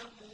يَعْلَمُونَ